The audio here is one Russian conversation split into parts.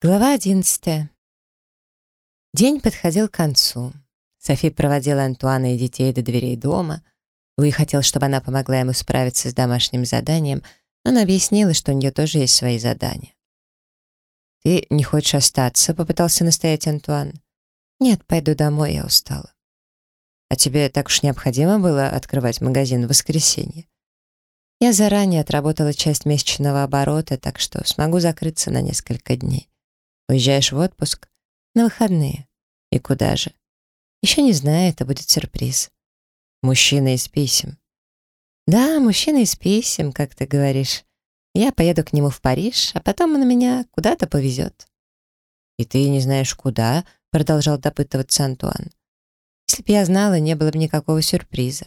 Глава одиннадцатая. День подходил к концу. Софи проводила Антуана и детей до дверей дома. Луи хотел, чтобы она помогла ему справиться с домашним заданием, но она объяснила, что у нее тоже есть свои задания. «Ты не хочешь остаться?» — попытался настоять Антуан. «Нет, пойду домой, я устала». «А тебе так уж необходимо было открывать магазин в воскресенье?» «Я заранее отработала часть месячного оборота, так что смогу закрыться на несколько дней». Уезжаешь в отпуск? На выходные. И куда же? Еще не знаю, это будет сюрприз. Мужчина из писем. Да, мужчина из писем, как ты говоришь. Я поеду к нему в Париж, а потом он меня куда-то повезет. И ты не знаешь куда, продолжал допытываться Антуан. Если б я знала, не было бы никакого сюрприза.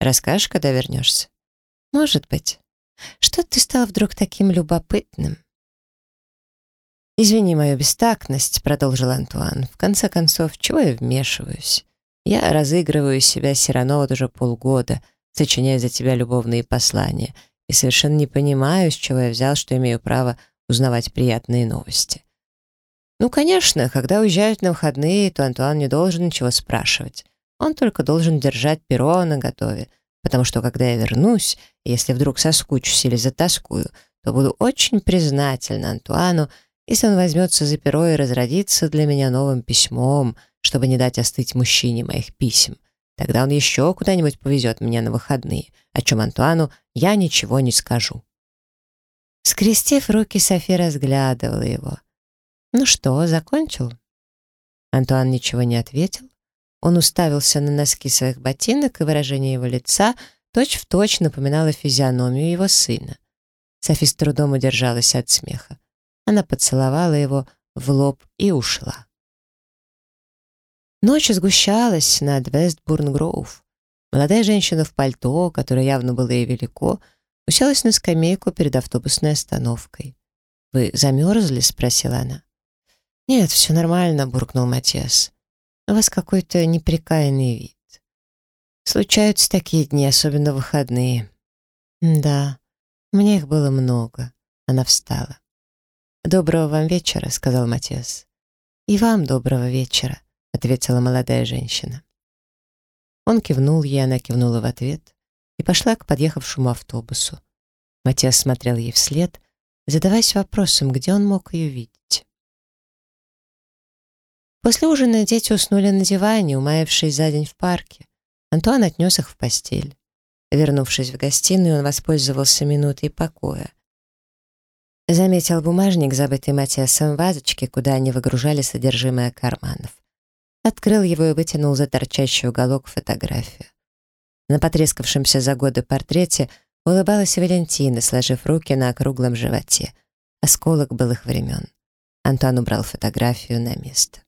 Расскажешь, когда вернешься? Может быть. Что ты стал вдруг таким любопытным? «Извини мою бестактность», — продолжил Антуан. «В конце концов, чего я вмешиваюсь? Я разыгрываю себя Сирано вот уже полгода, сочиняя за тебя любовные послания, и совершенно не понимаю, с чего я взял, что имею право узнавать приятные новости. Ну, конечно, когда уезжают на выходные, то Антуан не должен ничего спрашивать. Он только должен держать перо на готове, потому что когда я вернусь, если вдруг соскучусь или затаскую, то буду очень признательна Антуану, если он возьмется за перо и разродится для меня новым письмом, чтобы не дать остыть мужчине моих писем, тогда он еще куда-нибудь повезет меня на выходные, о чем Антуану я ничего не скажу. Скрестив руки, Софи разглядывала его. «Ну что, закончил?» Антуан ничего не ответил. Он уставился на носки своих ботинок, и выражение его лица точь-в-точь точь напоминало физиономию его сына. Софи с трудом удержалась от смеха. Она поцеловала его в лоб и ушла. Ночь сгущалась над Вестбурн-Гроув. Молодая женщина в пальто, которое явно было ей велико, уселась на скамейку перед автобусной остановкой. «Вы замерзли?» — спросила она. «Нет, все нормально», — буркнул Матиас. «У вас какой-то неприкаянный вид. Случаются такие дни, особенно выходные». «Да, мне их было много». Она встала. «Доброго вам вечера», — сказал Матиас. «И вам доброго вечера», — ответила молодая женщина. Он кивнул ей, она кивнула в ответ и пошла к подъехавшему автобусу. Матиас смотрел ей вслед, задаваясь вопросом, где он мог ее видеть. После ужина дети уснули на диване, умаявшись за день в парке. Антуан отнес их в постель. Вернувшись в гостиную, он воспользовался минутой покоя. Заметил бумажник, забытый Матиасом вазочке, куда они выгружали содержимое карманов. Открыл его и вытянул за торчащий уголок фотографию. На потрескавшемся за годы портрете улыбалась Валентина, сложив руки на округлом животе. Осколок былых времен. Антон убрал фотографию на место.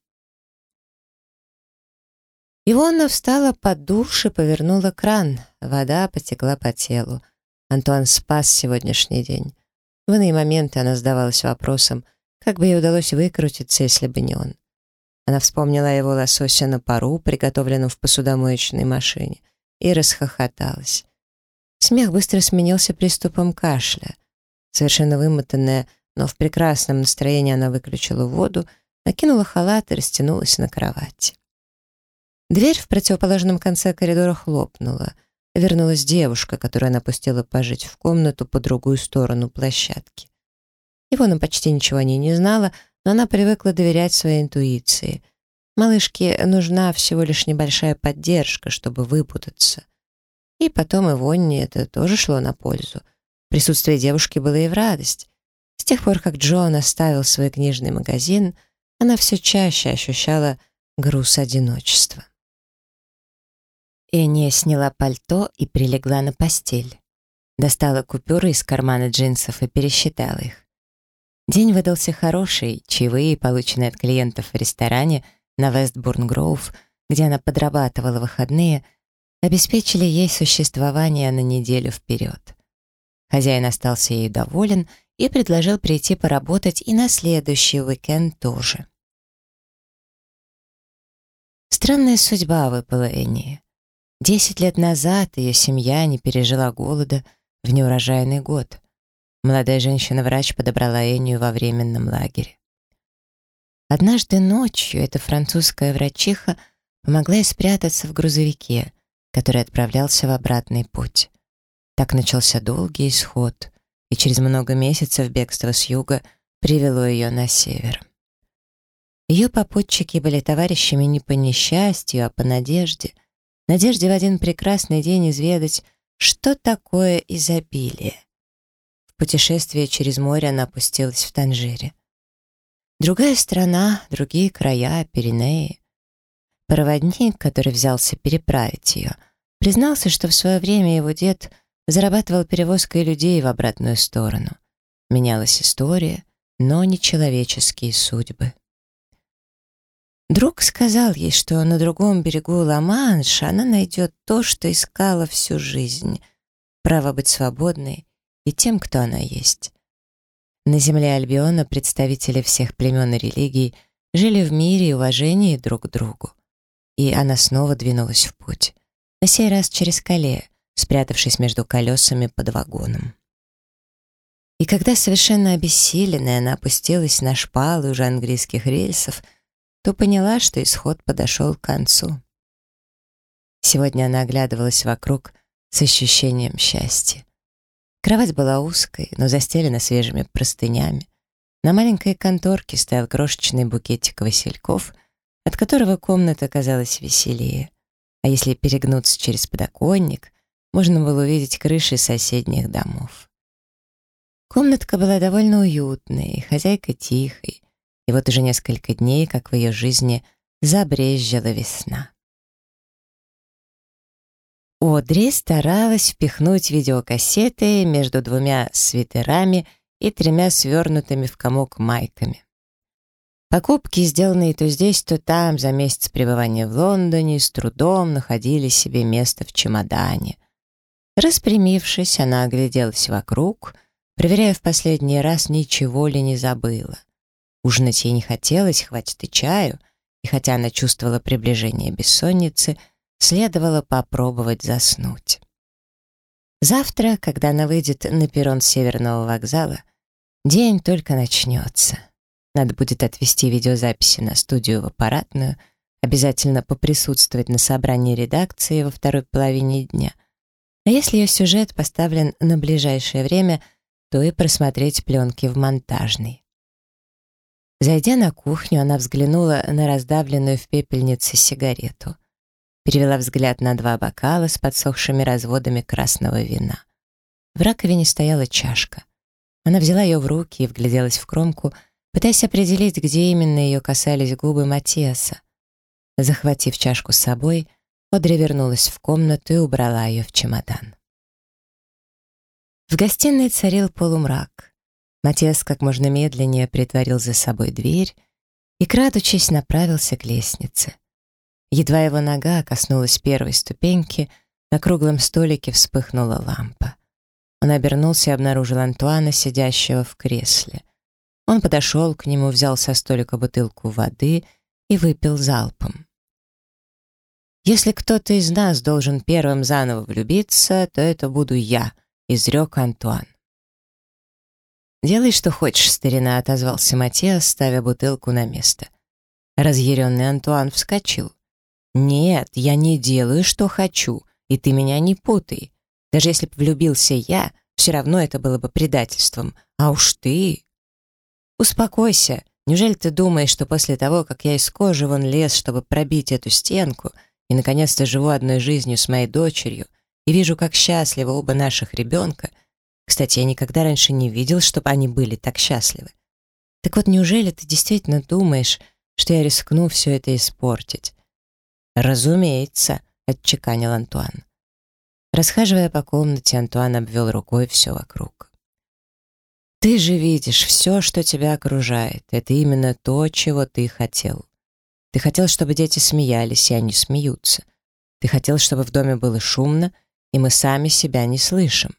Ивонна встала под душ и повернула кран. Вода потекла по телу. Антуан спас сегодняшний день. В иные моменты она задавалась вопросом, как бы ей удалось выкрутиться, если бы не он. Она вспомнила его лосося на пару, приготовленном в посудомоечной машине, и расхохоталась. Смех быстро сменился приступом кашля. Совершенно вымотанная, но в прекрасном настроении она выключила воду, накинула халат и растянулась на кровати. Дверь в противоположном конце коридора хлопнула — вернулась девушка, которую она пустила пожить в комнату по другую сторону площадки. Ивона почти ничего о ней не знала, но она привыкла доверять своей интуиции. Малышке нужна всего лишь небольшая поддержка, чтобы выпутаться. И потом Ивонне это тоже шло на пользу. Присутствие девушки было и в радость. С тех пор, как Джон оставил свой книжный магазин, она все чаще ощущала груз одиночества. Эния сняла пальто и прилегла на постель. Достала купюры из кармана джинсов и пересчитала их. День выдался хороший, чаевые, полученные от клиентов в ресторане на Вестбурн-Гроув, где она подрабатывала выходные, обеспечили ей существование на неделю вперед. Хозяин остался ей доволен и предложил прийти поработать и на следующий уикенд тоже. Странная судьба выпала Энни. Десять лет назад ее семья не пережила голода в неурожайный год. Молодая женщина-врач подобрала Энию во временном лагере. Однажды ночью эта французская врачиха помогла ей спрятаться в грузовике, который отправлялся в обратный путь. Так начался долгий исход, и через много месяцев бегство с юга привело ее на север. Ее попутчики были товарищами не по несчастью, а по надежде. Надежде в один прекрасный день изведать, что такое изобилие. В путешествие через море она опустилась в Танжире. Другая страна, другие края, Пиренеи. Проводник, который взялся переправить ее, признался, что в свое время его дед зарабатывал перевозкой людей в обратную сторону. Менялась история, но не человеческие судьбы. Друг сказал ей, что на другом берегу Ла-Манша она найдет то, что искала всю жизнь — право быть свободной и тем, кто она есть. На земле Альбиона представители всех племен и религий жили в мире и уважении друг к другу. И она снова двинулась в путь. На сей раз через Кале, спрятавшись между колесами под вагоном. И когда совершенно обессиленная она опустилась на шпалы уже английских рельсов — то поняла, что исход подошел к концу. Сегодня она оглядывалась вокруг с ощущением счастья. Кровать была узкой, но застелена свежими простынями. На маленькой конторке стоял крошечный букетик васильков, от которого комната казалась веселее. А если перегнуться через подоконник, можно было увидеть крыши соседних домов. Комнатка была довольно уютной, хозяйка тихой, и вот уже несколько дней, как в ее жизни забрезжила весна. Одри старалась впихнуть видеокассеты между двумя свитерами и тремя свернутыми в комок майками. Покупки, сделанные то здесь, то там, за месяц пребывания в Лондоне, с трудом находили себе место в чемодане. Распрямившись, она огляделась вокруг, проверяя в последний раз, ничего ли не забыла. Ужинать ей не хотелось, хватит и чаю, и хотя она чувствовала приближение бессонницы, следовало попробовать заснуть. Завтра, когда она выйдет на перрон Северного вокзала, день только начнется. Надо будет отвести видеозаписи на студию в аппаратную, обязательно поприсутствовать на собрании редакции во второй половине дня. А если ее сюжет поставлен на ближайшее время, то и просмотреть пленки в монтажной. Зайдя на кухню, она взглянула на раздавленную в пепельнице сигарету. Перевела взгляд на два бокала с подсохшими разводами красного вина. В раковине стояла чашка. Она взяла ее в руки и вгляделась в кромку, пытаясь определить, где именно ее касались губы Матиаса. Захватив чашку с собой, Одри вернулась в комнату и убрала ее в чемодан. В гостиной царил полумрак. Матиас как можно медленнее притворил за собой дверь и, крадучись, направился к лестнице. Едва его нога коснулась первой ступеньки, на круглом столике вспыхнула лампа. Он обернулся и обнаружил Антуана, сидящего в кресле. Он подошел к нему, взял со столика бутылку воды и выпил залпом. «Если кто-то из нас должен первым заново влюбиться, то это буду я», — изрек Антуан. «Делай, что хочешь, старина», — отозвался Матиас, ставя бутылку на место. Разъяренный Антуан вскочил. «Нет, я не делаю, что хочу, и ты меня не путай. Даже если бы влюбился я, все равно это было бы предательством. А уж ты...» «Успокойся. Неужели ты думаешь, что после того, как я из кожи вон лез, чтобы пробить эту стенку, и наконец-то живу одной жизнью с моей дочерью, и вижу, как счастливы оба наших ребенка, — кстати, я никогда раньше не видел, чтобы они были так счастливы. Так вот, неужели ты действительно думаешь, что я рискну все это испортить? Разумеется, отчеканил Антуан. Расхаживая по комнате, Антуан обвел рукой все вокруг. Ты же видишь, все, что тебя окружает, это именно то, чего ты хотел. Ты хотел, чтобы дети смеялись, и они смеются. Ты хотел, чтобы в доме было шумно, и мы сами себя не слышим.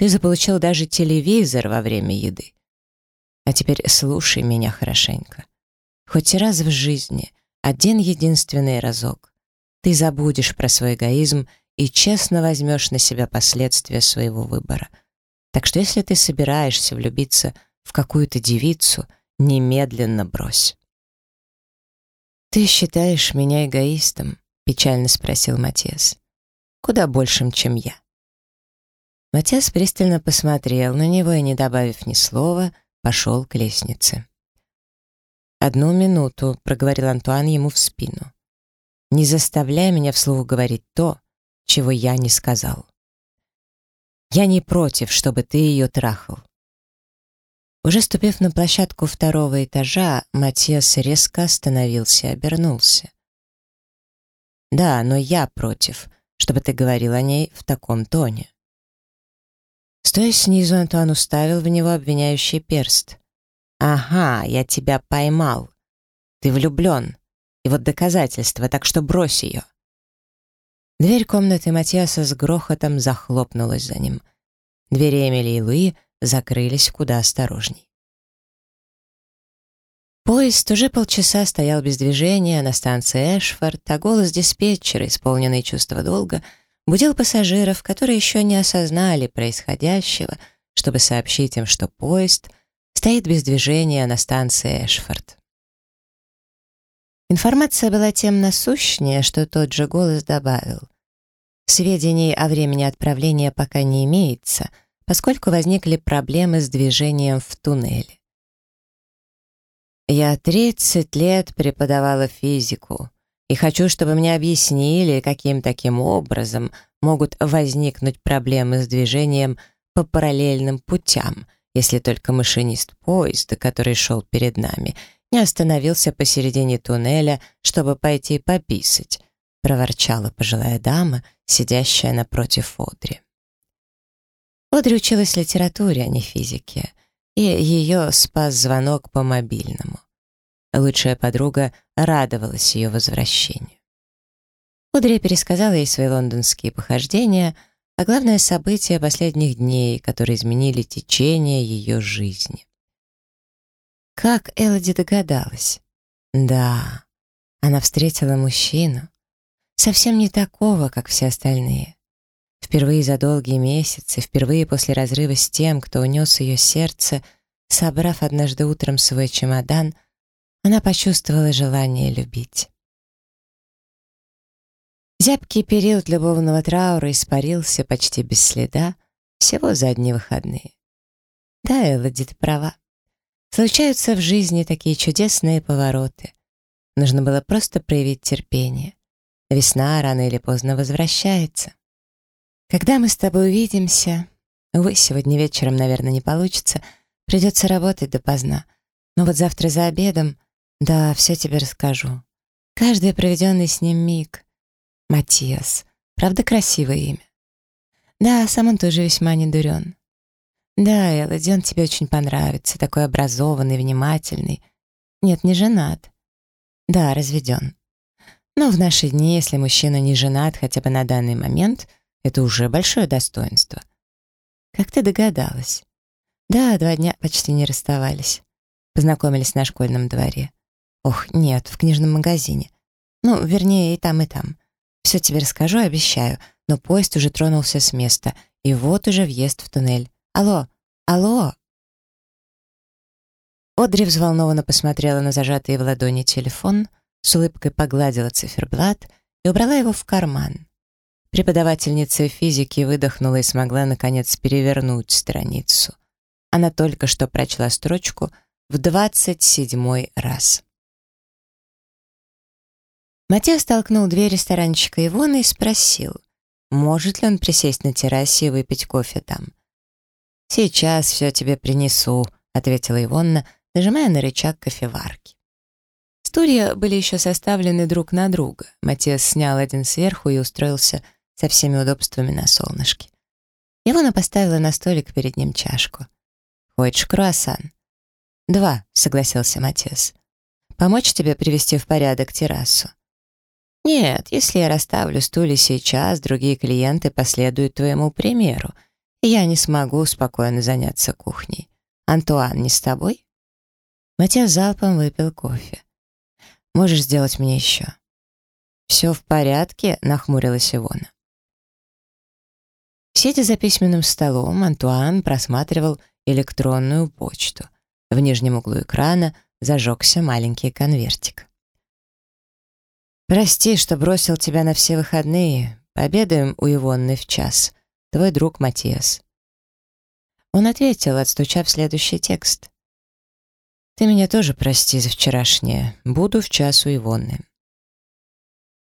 Ты заполучил даже телевизор во время еды. А теперь слушай меня хорошенько. Хоть раз в жизни, один единственный разок, ты забудешь про свой эгоизм и честно возьмешь на себя последствия своего выбора. Так что если ты собираешься влюбиться в какую-то девицу, немедленно брось. «Ты считаешь меня эгоистом?» — печально спросил Матиас. «Куда большим, чем я». Матиас пристально посмотрел на него и, не добавив ни слова, пошел к лестнице. «Одну минуту», — проговорил Антуан ему в спину. «Не заставляй меня вслух говорить то, чего я не сказал. Я не против, чтобы ты ее трахал. Уже ступив на площадку второго этажа, Матиас резко остановился и обернулся. «Да, но я против, чтобы ты говорил о ней в таком тоне». Стоя снизу, Антуан уставил в него обвиняющий перст. «Ага, я тебя поймал. Ты влюблен. И вот доказательство, так что брось ее». Дверь комнаты Матиаса с грохотом захлопнулась за ним. Двери Эмили и Луи закрылись куда осторожней. Поезд уже полчаса стоял без движения на станции Эшфорд, а голос диспетчера, исполненный чувства долга, будил пассажиров, которые еще не осознали происходящего, чтобы сообщить им, что поезд стоит без движения на станции Эшфорд. Информация была тем насущнее, что тот же голос добавил. Сведений о времени отправления пока не имеется, поскольку возникли проблемы с движением в туннеле. Я 30 лет преподавала физику и хочу, чтобы мне объяснили, каким таким образом могут возникнуть проблемы с движением по параллельным путям, если только машинист поезда, который шел перед нами, не остановился посередине туннеля, чтобы пойти пописать, проворчала пожилая дама, сидящая напротив Одри. Одри училась литературе, а не физике, и ее спас звонок по мобильному. Лучшая подруга радовалась ее возвращению. Одри пересказала ей свои лондонские похождения, а главное событие последних дней, которые изменили течение ее жизни. Как Элоди догадалась? Да, она встретила мужчину, совсем не такого, как все остальные. Впервые за долгие месяцы, впервые после разрыва с тем, кто унес ее сердце, собрав однажды утром свой чемодан, она почувствовала желание любить. Зябкий период любовного траура испарился почти без следа, всего за одни выходные. Да, Элоди, права. Случаются в жизни такие чудесные повороты. Нужно было просто проявить терпение. Весна рано или поздно возвращается. Когда мы с тобой увидимся... Увы, сегодня вечером, наверное, не получится. Придется работать допоздна. Но вот завтра за обедом... Да, все тебе расскажу. Каждый проведенный с ним миг. Матиас. Правда, красивое имя? Да, сам он тоже весьма недурен. Да, Элоди, он тебе очень понравится, такой образованный, внимательный. Нет, не женат. Да, разведен. Но в наши дни, если мужчина не женат хотя бы на данный момент, это уже большое достоинство. Как ты догадалась? Да, два дня почти не расставались. Познакомились на школьном дворе. Ох, нет, в книжном магазине. Ну, вернее, и там, и там. Все тебе расскажу, обещаю, но поезд уже тронулся с места, и вот уже въезд в туннель. Алло, алло!» Одри взволнованно посмотрела на зажатый в ладони телефон, с улыбкой погладила циферблат и убрала его в карман. Преподавательница физики выдохнула и смогла, наконец, перевернуть страницу. Она только что прочла строчку в двадцать седьмой раз. Матео столкнул дверь ресторанчика Ивона и спросил, может ли он присесть на террасе и выпить кофе там. «Сейчас все тебе принесу», — ответила Ивонна, нажимая на рычаг кофеварки. Стулья были еще составлены друг на друга. Матиас снял один сверху и устроился со всеми удобствами на солнышке. Ивона поставила на столик перед ним чашку. «Хочешь круассан?» «Два», — согласился Матиас. «Помочь тебе привести в порядок террасу?» «Нет, если я расставлю стулья сейчас, другие клиенты последуют твоему примеру, я не смогу спокойно заняться кухней. Антуан не с тобой?» Матиас залпом выпил кофе. «Можешь сделать мне еще?» «Все в порядке?» — нахмурилась Ивона. Сидя за письменным столом, Антуан просматривал электронную почту. В нижнем углу экрана зажегся маленький конвертик. «Прости, что бросил тебя на все выходные. Пообедаем у Ивонны в час. Твой друг Матиас». Он ответил, отстучав следующий текст. «Ты меня тоже прости за вчерашнее. Буду в час у Ивонны».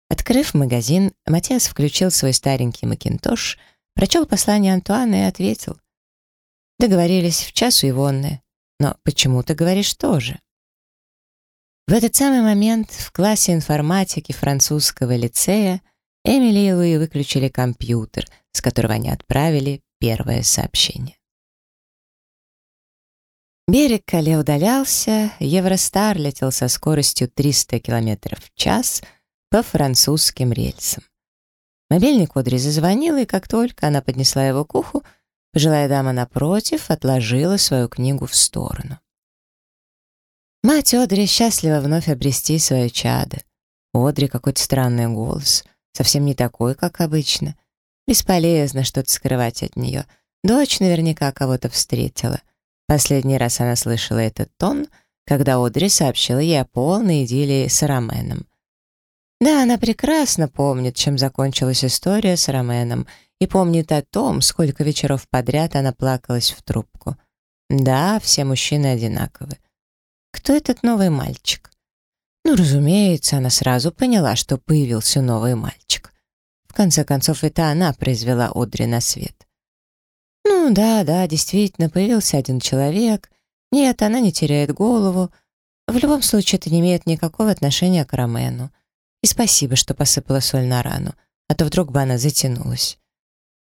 Открыв магазин, Матиас включил свой старенький макинтош, прочел послание Антуана и ответил. «Договорились в час у Ивонны. Но почему ты говоришь тоже?» В этот самый момент в классе информатики французского лицея Эмили и Луи выключили компьютер, с которого они отправили первое сообщение. Берег Кале удалялся, Евростар летел со скоростью 300 км в час по французским рельсам. Мобильник Одри зазвонил, и как только она поднесла его к уху, пожилая дама напротив отложила свою книгу в сторону. Мать Одри счастлива вновь обрести свое чадо. У Одри какой-то странный голос, совсем не такой, как обычно. Бесполезно что-то скрывать от нее. Дочь наверняка кого-то встретила. Последний раз она слышала этот тон, когда Одри сообщила ей о полной идиллии с Роменом. Да, она прекрасно помнит, чем закончилась история с Роменом, и помнит о том, сколько вечеров подряд она плакалась в трубку. Да, все мужчины одинаковы. Кто этот новый мальчик? Ну, разумеется, она сразу поняла, что появился новый мальчик. В конце концов, это она произвела Одри на свет. Ну да, да, действительно, появился один человек. Нет, она не теряет голову. В любом случае, это не имеет никакого отношения к Ромену. И спасибо, что посыпала соль на рану, а то вдруг бы она затянулась.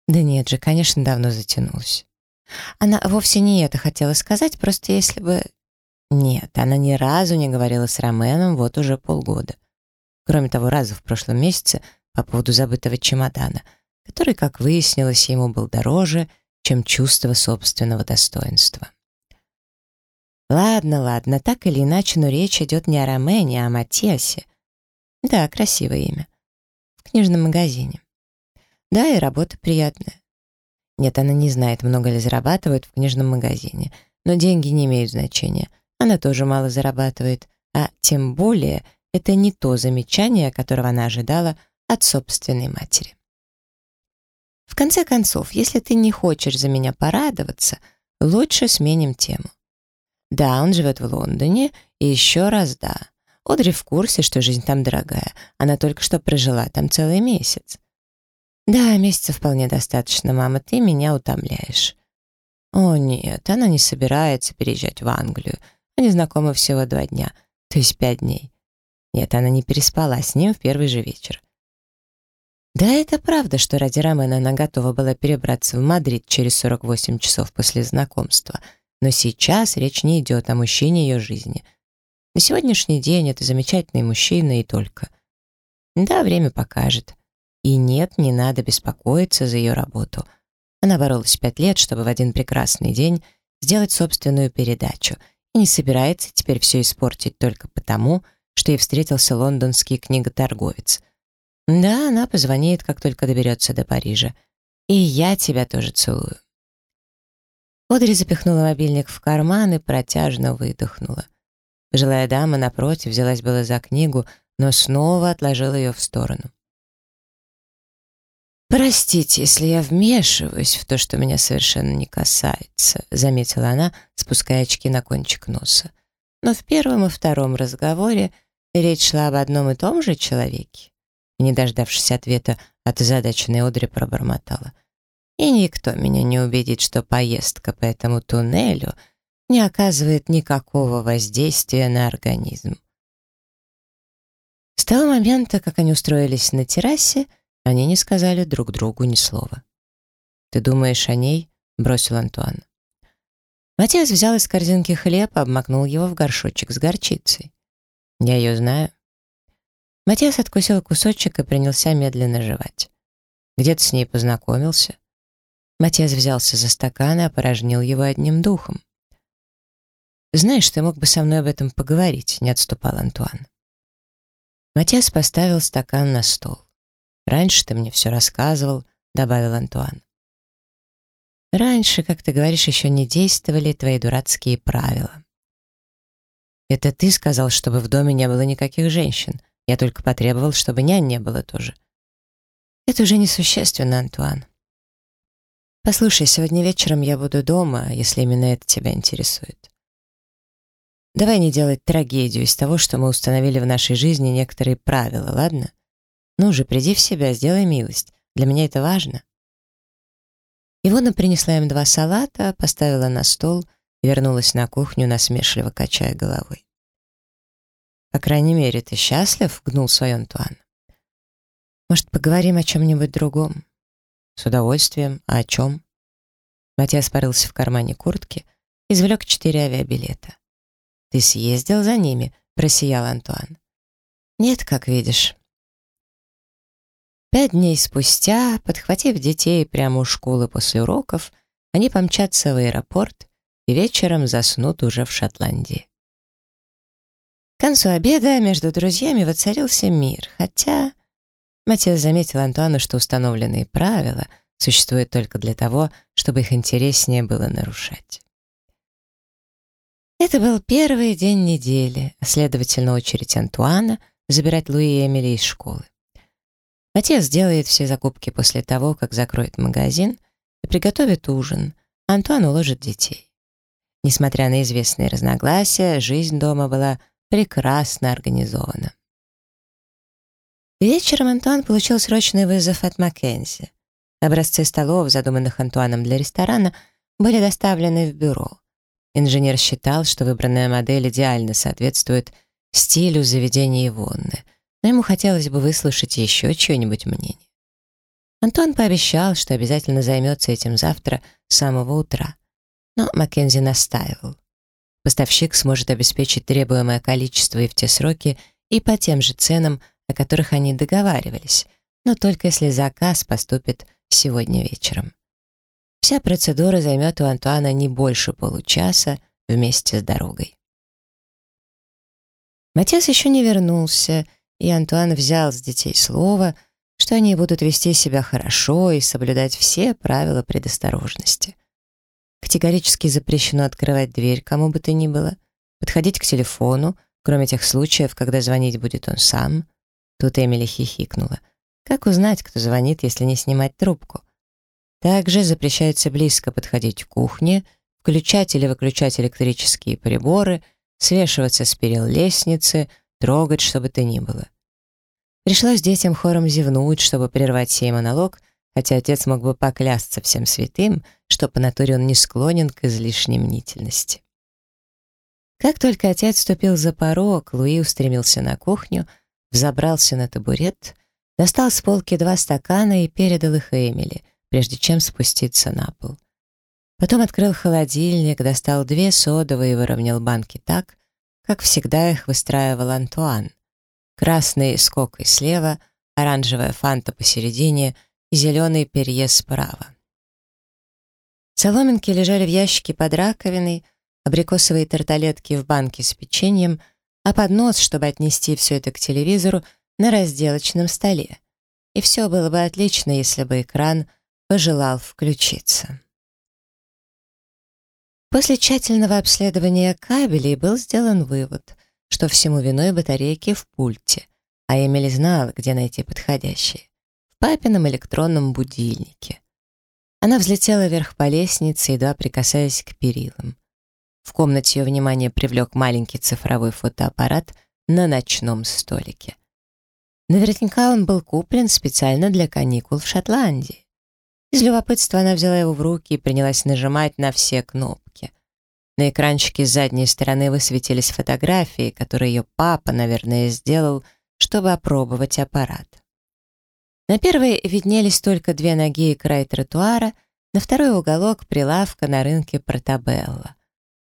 Да нет же, конечно, давно затянулась. Она вовсе не это хотела сказать, просто если бы нет, она ни разу не говорила с Роменом вот уже полгода. Кроме того раза в прошлом месяце по поводу забытого чемодана, который, как выяснилось, ему был дороже, чем чувство собственного достоинства. Ладно, ладно, так или иначе, но речь идет не о Ромене, а о Матиасе. Да, красивое имя. В книжном магазине. Да, и работа приятная. Нет, она не знает, много ли зарабатывают в книжном магазине, но деньги не имеют значения — она тоже мало зарабатывает, а тем более это не то замечание, которого она ожидала от собственной матери. В конце концов, если ты не хочешь за меня порадоваться, лучше сменим тему. Да, он живет в Лондоне, и еще раз да. Одри в курсе, что жизнь там дорогая. Она только что прожила там целый месяц. Да, месяца вполне достаточно, мама, ты меня утомляешь. О нет, она не собирается переезжать в Англию. Они знакомы всего два дня, то есть пять дней. Нет, она не переспала с ним в первый же вечер. Да, это правда, что ради Ромена она готова была перебраться в Мадрид через 48 часов после знакомства, но сейчас речь не идет о мужчине ее жизни. На сегодняшний день это замечательный мужчина и только. Да, время покажет. И нет, не надо беспокоиться за ее работу. Она боролась пять лет, чтобы в один прекрасный день сделать собственную передачу — и не собирается теперь все испортить только потому, что ей встретился лондонский книготорговец. Да, она позвонит, как только доберется до Парижа. И я тебя тоже целую. Одри запихнула мобильник в карман и протяжно выдохнула. Пожилая дама, напротив, взялась было за книгу, но снова отложила ее в сторону. «Простите, если я вмешиваюсь в то, что меня совершенно не касается», заметила она, спуская очки на кончик носа. Но в первом и втором разговоре речь шла об одном и том же человеке. И, не дождавшись ответа от озадаченной Одри, пробормотала. «И никто меня не убедит, что поездка по этому туннелю не оказывает никакого воздействия на организм». С того момента, как они устроились на террасе, они не сказали друг другу ни слова. «Ты думаешь о ней?» — бросил Антуан. Матиас взял из корзинки хлеб, обмакнул его в горшочек с горчицей. «Я ее знаю». Матиас откусил кусочек и принялся медленно жевать. «Где ты с ней познакомился?» Матиас взялся за стакан и опорожнил его одним духом. «Знаешь, ты мог бы со мной об этом поговорить», — не отступал Антуан. Матиас поставил стакан на стол. «Раньше ты мне все рассказывал», — добавил Антуан. «Раньше, как ты говоришь, еще не действовали твои дурацкие правила». «Это ты сказал, чтобы в доме не было никаких женщин», Я только потребовал, чтобы нянь не было тоже. Это уже несущественно, Антуан. Послушай, сегодня вечером я буду дома, если именно это тебя интересует. Давай не делать трагедию из того, что мы установили в нашей жизни некоторые правила, ладно? Ну же, приди в себя, сделай милость. Для меня это важно. Ивона принесла им два салата, поставила на стол и вернулась на кухню, насмешливо качая головой. «По крайней мере, ты счастлив?» — гнул свой Антуан. «Может, поговорим о чем-нибудь другом?» «С удовольствием. А о чем?» Матиас порылся в кармане куртки, извлек четыре авиабилета. «Ты съездил за ними?» — просиял Антуан. «Нет, как видишь». Пять дней спустя, подхватив детей прямо у школы после уроков, они помчатся в аэропорт и вечером заснут уже в Шотландии. К концу обеда между друзьями воцарился мир, хотя... Матиас заметил Антуану, что установленные правила существуют только для того, чтобы их интереснее было нарушать. Это был первый день недели, а следовательно, очередь Антуана забирать Луи и Эмили из школы. Отец сделает все закупки после того, как закроет магазин и приготовит ужин, Антуан уложит детей. Несмотря на известные разногласия, жизнь дома была прекрасно организована. Вечером Антуан получил срочный вызов от Маккензи. Образцы столов, задуманных Антуаном для ресторана, были доставлены в бюро. Инженер считал, что выбранная модель идеально соответствует стилю заведения Ивонны, но ему хотелось бы выслушать еще чье-нибудь мнение. Антуан пообещал, что обязательно займется этим завтра с самого утра. Но Маккензи настаивал. Поставщик сможет обеспечить требуемое количество и в те сроки, и по тем же ценам, о которых они договаривались, но только если заказ поступит сегодня вечером. Вся процедура займет у Антуана не больше получаса вместе с дорогой. Матес еще не вернулся, и Антуан взял с детей слово, что они будут вести себя хорошо и соблюдать все правила предосторожности. Категорически запрещено открывать дверь кому бы то ни было, подходить к телефону, кроме тех случаев, когда звонить будет он сам. Тут Эмили хихикнула. Как узнать, кто звонит, если не снимать трубку? Также запрещается близко подходить к кухне, включать или выключать электрические приборы, свешиваться с перил лестницы, трогать, что бы то ни было. Пришлось детям хором зевнуть, чтобы прервать сей монолог, хотя отец мог бы поклясться всем святым, что по натуре он не склонен к излишней мнительности. Как только отец ступил за порог, Луи устремился на кухню, взобрался на табурет, достал с полки два стакана и передал их Эмили, прежде чем спуститься на пол. Потом открыл холодильник, достал две содовые и выровнял банки так, как всегда их выстраивал Антуан. Красный с кокой слева, оранжевая фанта посередине — и зеленый перье справа. Соломинки лежали в ящике под раковиной, абрикосовые тарталетки в банке с печеньем, а поднос, чтобы отнести все это к телевизору, на разделочном столе. И все было бы отлично, если бы экран пожелал включиться. После тщательного обследования кабелей был сделан вывод, что всему виной батарейки в пульте, а Эмили знала, где найти подходящие папином электронном будильнике. Она взлетела вверх по лестнице, едва прикасаясь к перилам. В комнате ее внимание привлек маленький цифровой фотоаппарат на ночном столике. Наверняка он был куплен специально для каникул в Шотландии. Из любопытства она взяла его в руки и принялась нажимать на все кнопки. На экранчике с задней стороны высветились фотографии, которые ее папа, наверное, сделал, чтобы опробовать аппарат. На первой виднелись только две ноги и край тротуара, на второй уголок прилавка на рынке Портабелло.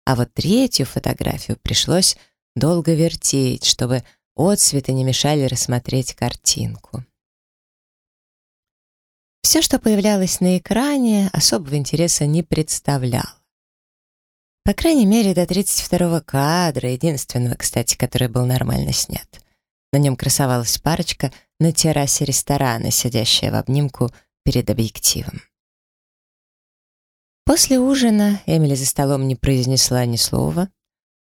А вот третью фотографию пришлось долго вертеть, чтобы отцветы не мешали рассмотреть картинку. Все, что появлялось на экране, особого интереса не представляло. По крайней мере, до 32-го кадра, единственного, кстати, который был нормально снят. На нем красовалась парочка на террасе ресторана, сидящая в обнимку перед объективом. После ужина Эмили за столом не произнесла ни слова.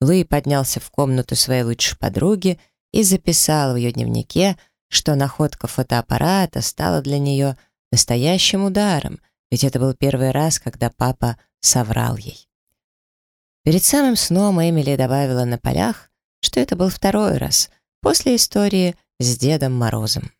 Луи поднялся в комнату своей лучшей подруги и записала в ее дневнике, что находка фотоаппарата стала для нее настоящим ударом, ведь это был первый раз, когда папа соврал ей. Перед самым сном Эмили добавила на полях, что это был второй раз, после истории с Дедом Морозом.